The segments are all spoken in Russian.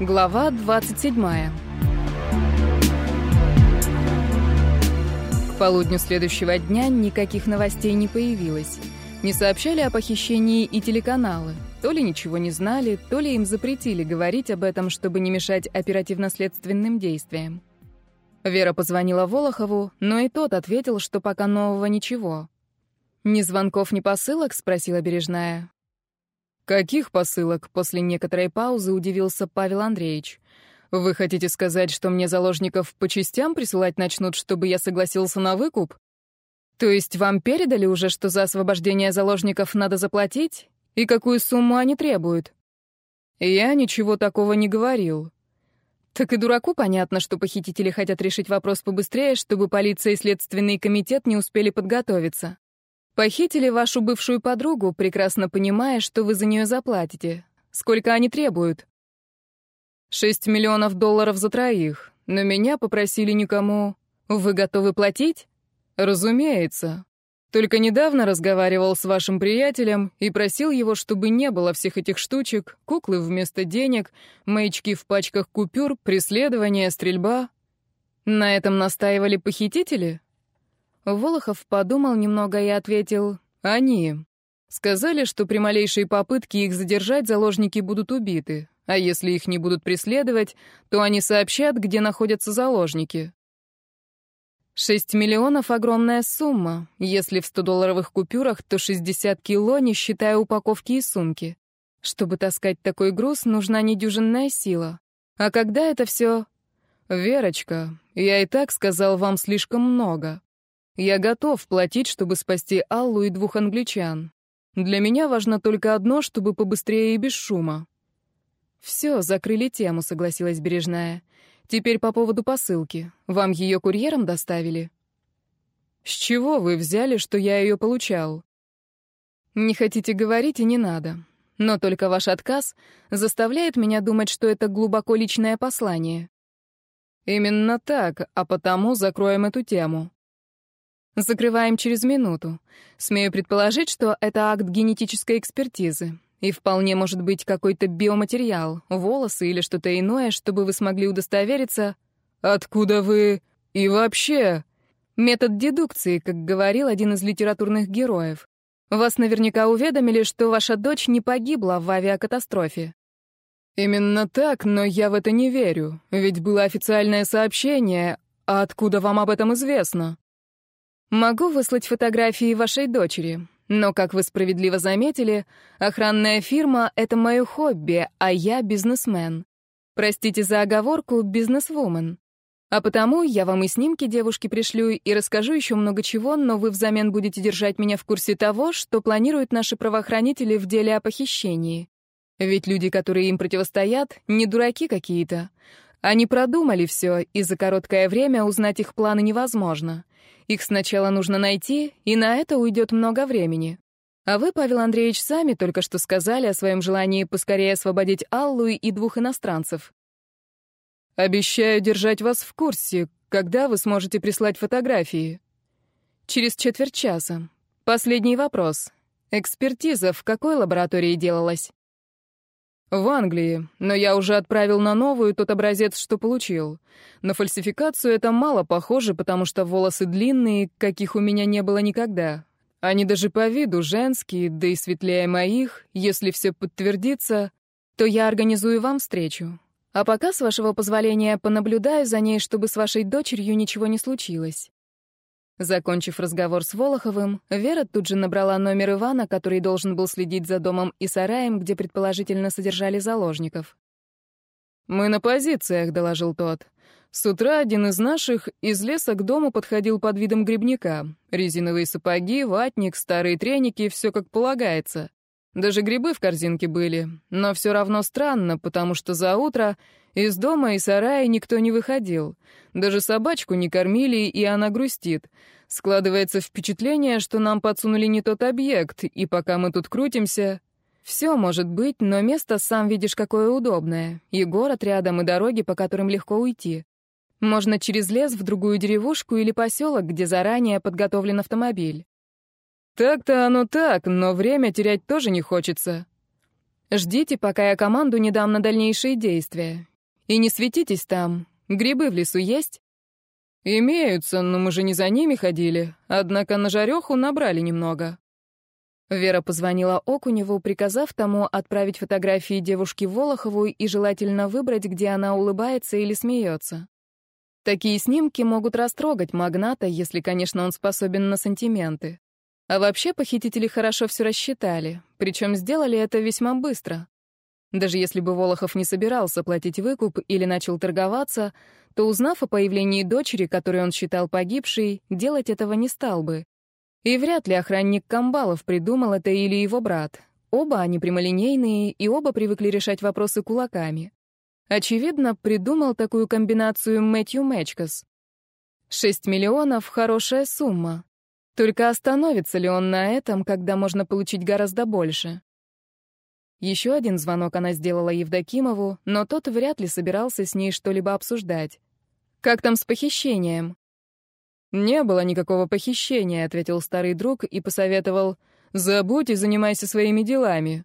Глава 27. К полудню следующего дня никаких новостей не появилось. Не сообщали о похищении и телеканалы. То ли ничего не знали, то ли им запретили говорить об этом, чтобы не мешать оперативно-следственным действиям. Вера позвонила Волохову, но и тот ответил, что пока нового ничего. «Ни звонков, ни посылок?» — спросила Бережная. «Каких посылок?» — после некоторой паузы удивился Павел Андреевич. «Вы хотите сказать, что мне заложников по частям присылать начнут, чтобы я согласился на выкуп?» «То есть вам передали уже, что за освобождение заложников надо заплатить? И какую сумму они требуют?» «Я ничего такого не говорил». «Так и дураку понятно, что похитители хотят решить вопрос побыстрее, чтобы полиция и следственный комитет не успели подготовиться». Похитили вашу бывшую подругу, прекрасно понимая, что вы за нее заплатите. Сколько они требуют? Шесть миллионов долларов за троих. Но меня попросили никому. Вы готовы платить? Разумеется. Только недавно разговаривал с вашим приятелем и просил его, чтобы не было всех этих штучек, куклы вместо денег, маячки в пачках купюр, преследование, стрельба. На этом настаивали похитители? Волохов подумал немного и ответил «Они». Сказали, что при малейшей попытке их задержать заложники будут убиты, а если их не будут преследовать, то они сообщат, где находятся заложники. Шесть миллионов — огромная сумма. Если в 100-долларовых купюрах, то 60 кило, не считая упаковки и сумки. Чтобы таскать такой груз, нужна недюжинная сила. А когда это все... Верочка, я и так сказал вам слишком много. Я готов платить, чтобы спасти Аллу и двух англичан. Для меня важно только одно, чтобы побыстрее и без шума. Все, закрыли тему, согласилась Бережная. Теперь по поводу посылки. Вам ее курьером доставили? С чего вы взяли, что я ее получал? Не хотите говорить и не надо. Но только ваш отказ заставляет меня думать, что это глубоко личное послание. Именно так, а потому закроем эту тему. Закрываем через минуту. Смею предположить, что это акт генетической экспертизы. И вполне может быть какой-то биоматериал, волосы или что-то иное, чтобы вы смогли удостовериться. Откуда вы... И вообще... Метод дедукции, как говорил один из литературных героев. Вас наверняка уведомили, что ваша дочь не погибла в авиакатастрофе. Именно так, но я в это не верю. Ведь было официальное сообщение. А откуда вам об этом известно? Могу выслать фотографии вашей дочери, но, как вы справедливо заметили, охранная фирма — это мое хобби, а я бизнесмен. Простите за оговорку, бизнесвумен. А потому я вам и снимки девушки пришлю и расскажу еще много чего, но вы взамен будете держать меня в курсе того, что планируют наши правоохранители в деле о похищении. Ведь люди, которые им противостоят, не дураки какие-то. Они продумали все, и за короткое время узнать их планы невозможно. Их сначала нужно найти, и на это уйдет много времени. А вы, Павел Андреевич, сами только что сказали о своем желании поскорее освободить Аллу и двух иностранцев. Обещаю держать вас в курсе, когда вы сможете прислать фотографии. Через четверть часа. Последний вопрос. Экспертиза в какой лаборатории делалась? В Англии, но я уже отправил на новую тот образец, что получил. На фальсификацию это мало похоже, потому что волосы длинные, каких у меня не было никогда. Они даже по виду женские, да и светлее моих. Если все подтвердится, то я организую вам встречу. А пока, с вашего позволения, понаблюдаю за ней, чтобы с вашей дочерью ничего не случилось. Закончив разговор с Волоховым, Вера тут же набрала номер Ивана, который должен был следить за домом и сараем, где предположительно содержали заложников. «Мы на позициях», — доложил тот. «С утра один из наших из леса к дому подходил под видом грибника. Резиновые сапоги, ватник, старые треники — все как полагается. Даже грибы в корзинке были. Но все равно странно, потому что за утро из дома и сарая никто не выходил. Даже собачку не кормили, и она грустит. Складывается впечатление, что нам подсунули не тот объект, и пока мы тут крутимся... Все может быть, но место сам видишь какое удобное. И город рядом, и дороги, по которым легко уйти. Можно через лес в другую деревушку или поселок, где заранее подготовлен автомобиль. Так-то оно так, но время терять тоже не хочется. Ждите, пока я команду не дам на дальнейшие действия. И не светитесь там. Грибы в лесу есть?» «Имеются, но мы же не за ними ходили. Однако на жареху набрали немного». Вера позвонила Окуневу, приказав тому отправить фотографии девушки Волохову и желательно выбрать, где она улыбается или смеется. Такие снимки могут растрогать магната, если, конечно, он способен на сантименты. А вообще похитители хорошо все рассчитали, причем сделали это весьма быстро. Даже если бы Волохов не собирался платить выкуп или начал торговаться, то, узнав о появлении дочери, которую он считал погибшей, делать этого не стал бы. И вряд ли охранник Камбалов придумал это или его брат. Оба они прямолинейные, и оба привыкли решать вопросы кулаками. Очевидно, придумал такую комбинацию Мэтью Мэчкас. Шесть миллионов — хорошая сумма. Только остановится ли он на этом, когда можно получить гораздо больше? Еще один звонок она сделала Евдокимову, но тот вряд ли собирался с ней что-либо обсуждать. «Как там с похищением?» «Не было никакого похищения», — ответил старый друг и посоветовал. «Забудь и занимайся своими делами».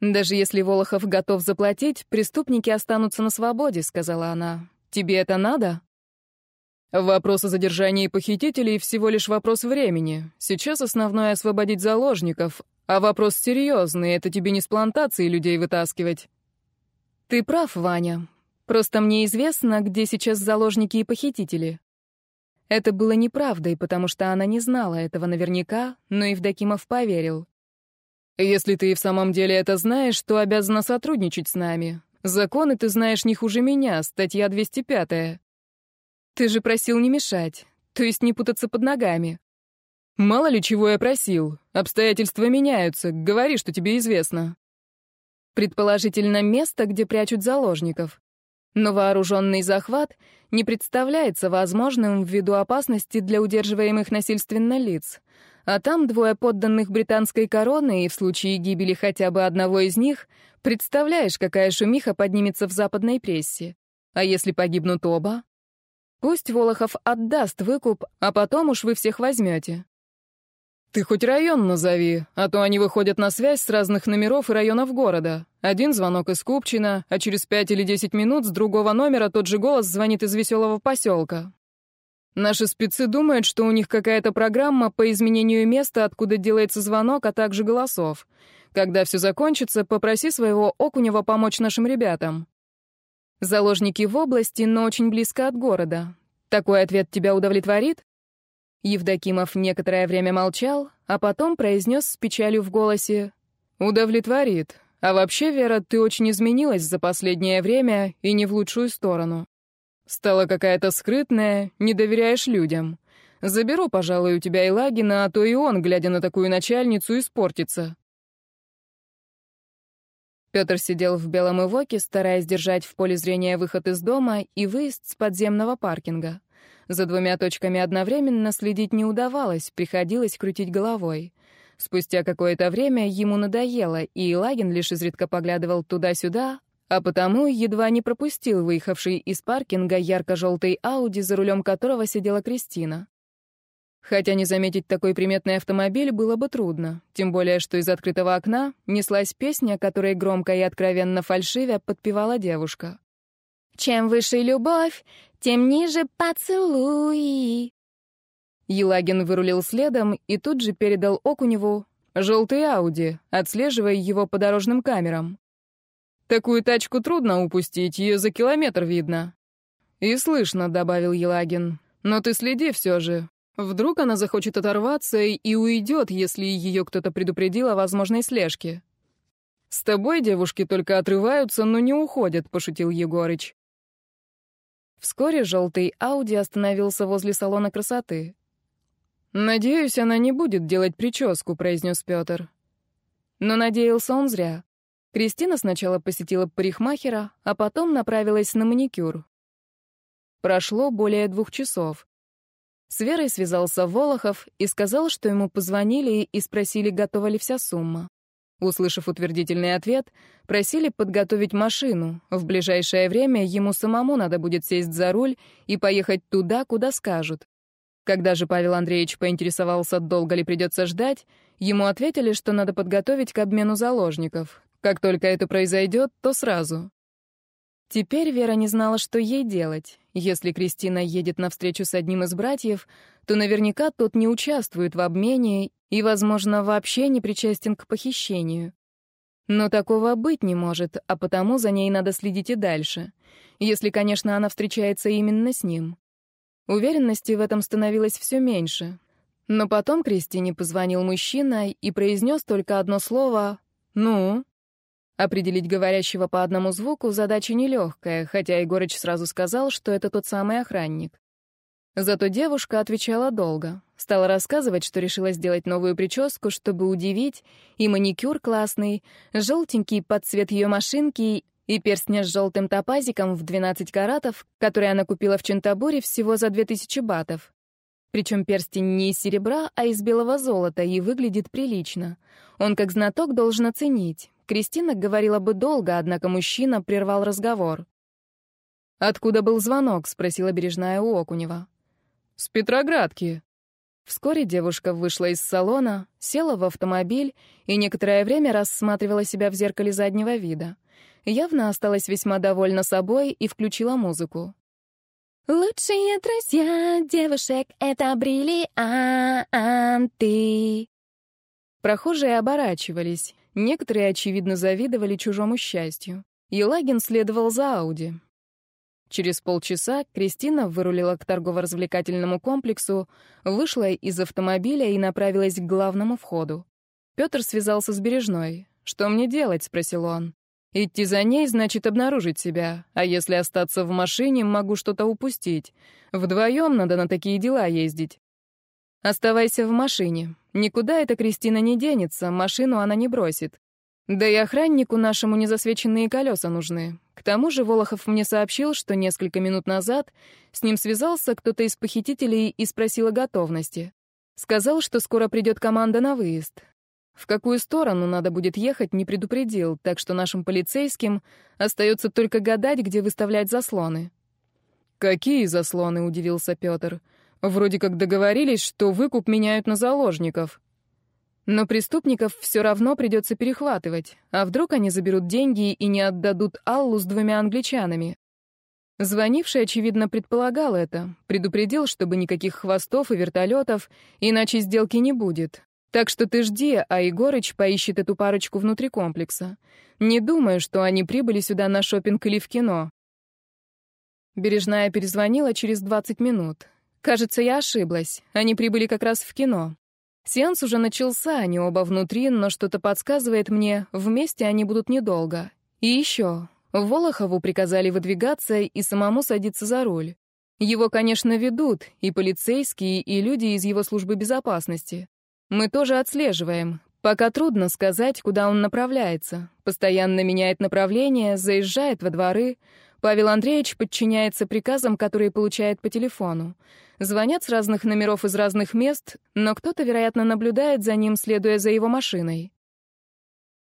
«Даже если Волохов готов заплатить, преступники останутся на свободе», — сказала она. «Тебе это надо?» «Вопрос о задержании похитителей — всего лишь вопрос времени. Сейчас основное — освободить заложников. А вопрос серьезный — это тебе не с плантации людей вытаскивать». «Ты прав, Ваня. Просто мне известно, где сейчас заложники и похитители». Это было неправдой, потому что она не знала этого наверняка, но Евдокимов поверил. «Если ты и в самом деле это знаешь, то обязана сотрудничать с нами. Законы ты знаешь не хуже меня, статья 205 Ты же просил не мешать, то есть не путаться под ногами». «Мало ли чего я просил. Обстоятельства меняются. Говори, что тебе известно». Предположительно, место, где прячут заложников. Но вооруженный захват не представляется возможным ввиду опасности для удерживаемых насильственно лиц. А там двое подданных британской короны, и в случае гибели хотя бы одного из них, представляешь, какая шумиха поднимется в западной прессе. А если погибнут оба? Пусть Волохов отдаст выкуп, а потом уж вы всех возьмете. Ты хоть район назови, а то они выходят на связь с разных номеров и районов города. Один звонок из Купчина, а через пять или десять минут с другого номера тот же голос звонит из веселого поселка. Наши спецы думают, что у них какая-то программа по изменению места, откуда делается звонок, а также голосов. Когда все закончится, попроси своего Окунева помочь нашим ребятам. Заложники в области, но очень близко от города. Такой ответ тебя удовлетворит? Евдокимов некоторое время молчал, а потом произнес с печалью в голосе «Удовлетворит. А вообще, Вера, ты очень изменилась за последнее время и не в лучшую сторону. Стала какая-то скрытная, не доверяешь людям. Заберу, пожалуй, у тебя и Лагина, а то и он, глядя на такую начальницу, испортится». Петр сидел в белом ивоке, стараясь держать в поле зрения выход из дома и выезд с подземного паркинга. За двумя точками одновременно следить не удавалось, приходилось крутить головой. Спустя какое-то время ему надоело, и Лагин лишь изредка поглядывал туда-сюда, а потому едва не пропустил выехавший из паркинга ярко-желтый Ауди, за рулем которого сидела Кристина. Хотя не заметить такой приметный автомобиль было бы трудно, тем более что из открытого окна неслась песня, которой громко и откровенно фальшивя подпевала девушка. «Чем выше любовь, тем ниже поцелуи. Елагин вырулил следом и тут же передал Окуневу желтый Ауди, отслеживая его по дорожным камерам. «Такую тачку трудно упустить, ее за километр видно». «И слышно», — добавил Елагин. «Но ты следи все же. Вдруг она захочет оторваться и уйдет, если ее кто-то предупредил о возможной слежке». «С тобой девушки только отрываются, но не уходят», — пошутил Егорыч. Вскоре желтый Ауди остановился возле салона красоты. «Надеюсь, она не будет делать прическу», — произнес Петр. Но надеялся он зря. Кристина сначала посетила парикмахера, а потом направилась на маникюр. Прошло более двух часов. С Верой связался Волохов и сказал, что ему позвонили и спросили, готова ли вся сумма. Услышав утвердительный ответ, просили подготовить машину. В ближайшее время ему самому надо будет сесть за руль и поехать туда, куда скажут. Когда же Павел Андреевич поинтересовался, долго ли придется ждать, ему ответили, что надо подготовить к обмену заложников. Как только это произойдет, то сразу. Теперь Вера не знала, что ей делать. Если Кристина едет навстречу с одним из братьев, то наверняка тот не участвует в обмене и, возможно, вообще не причастен к похищению. Но такого быть не может, а потому за ней надо следить и дальше. Если, конечно, она встречается именно с ним. Уверенности в этом становилось все меньше. Но потом Кристине позвонил мужчина и произнес только одно слово «Ну?». Определить говорящего по одному звуку задача нелегкая, хотя Егорыч сразу сказал, что это тот самый охранник. Зато девушка отвечала долго. Стала рассказывать, что решила сделать новую прическу, чтобы удивить, и маникюр классный, желтенький под цвет ее машинки и перстня с желтым топазиком в 12 каратов, который она купила в Чентабуре всего за 2000 батов. Причем перстень не из серебра, а из белого золота и выглядит прилично. Он как знаток должен оценить. Кристина говорила бы долго, однако мужчина прервал разговор. «Откуда был звонок?» — спросила бережная у Окунева. «С Петроградки». Вскоре девушка вышла из салона, села в автомобиль и некоторое время рассматривала себя в зеркале заднего вида. Явно осталась весьма довольна собой и включила музыку. Лучшие друзья девушек — это бриллианты. Прохожие оборачивались. Некоторые, очевидно, завидовали чужому счастью. Елагин следовал за Ауди. Через полчаса Кристина вырулила к торгово-развлекательному комплексу, вышла из автомобиля и направилась к главному входу. Петр связался с Бережной. «Что мне делать?» — спросил он. «Идти за ней значит обнаружить себя, а если остаться в машине, могу что-то упустить. Вдвоем надо на такие дела ездить». «Оставайся в машине. Никуда эта Кристина не денется, машину она не бросит. Да и охраннику нашему незасвеченные колеса нужны. К тому же Волохов мне сообщил, что несколько минут назад с ним связался кто-то из похитителей и спросил о готовности. Сказал, что скоро придет команда на выезд. В какую сторону надо будет ехать, не предупредил, так что нашим полицейским остается только гадать, где выставлять заслоны. «Какие заслоны?» — удивился Петр. «Вроде как договорились, что выкуп меняют на заложников». Но преступников все равно придется перехватывать. А вдруг они заберут деньги и не отдадут Аллу с двумя англичанами? Звонивший, очевидно, предполагал это. Предупредил, чтобы никаких хвостов и вертолетов, иначе сделки не будет. Так что ты жди, а Егорыч поищет эту парочку внутри комплекса. Не думаю, что они прибыли сюда на шопинг или в кино. Бережная перезвонила через 20 минут. Кажется, я ошиблась. Они прибыли как раз в кино. Сеанс уже начался, они оба внутри, но что-то подсказывает мне, вместе они будут недолго. И еще. Волохову приказали выдвигаться и самому садиться за руль. Его, конечно, ведут, и полицейские, и люди из его службы безопасности. Мы тоже отслеживаем. Пока трудно сказать, куда он направляется. Постоянно меняет направление, заезжает во дворы. Павел Андреевич подчиняется приказам, которые получает по телефону. Звонят с разных номеров из разных мест, но кто-то, вероятно, наблюдает за ним, следуя за его машиной.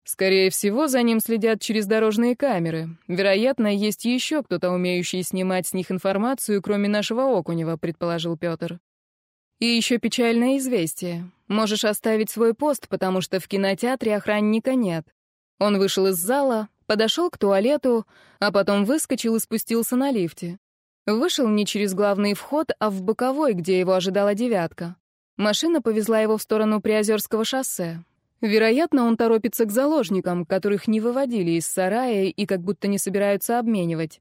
Скорее всего, за ним следят через дорожные камеры. Вероятно, есть еще кто-то, умеющий снимать с них информацию, кроме нашего Окунева, предположил Петр. И еще печальное известие. Можешь оставить свой пост, потому что в кинотеатре охранника нет. Он вышел из зала, подошел к туалету, а потом выскочил и спустился на лифте. Вышел не через главный вход, а в боковой, где его ожидала девятка. Машина повезла его в сторону Приозерского шоссе. Вероятно, он торопится к заложникам, которых не выводили из сарая и как будто не собираются обменивать.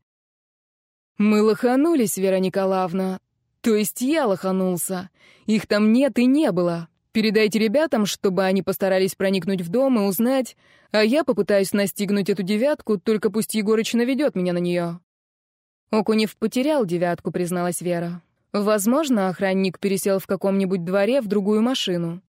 «Мы лоханулись, Вера Николаевна. То есть я лоханулся. Их там нет и не было. Передайте ребятам, чтобы они постарались проникнуть в дом и узнать, а я попытаюсь настигнуть эту девятку, только пусть Егорыч наведет меня на нее». Окунев потерял девятку, призналась Вера. Возможно, охранник пересел в каком-нибудь дворе в другую машину.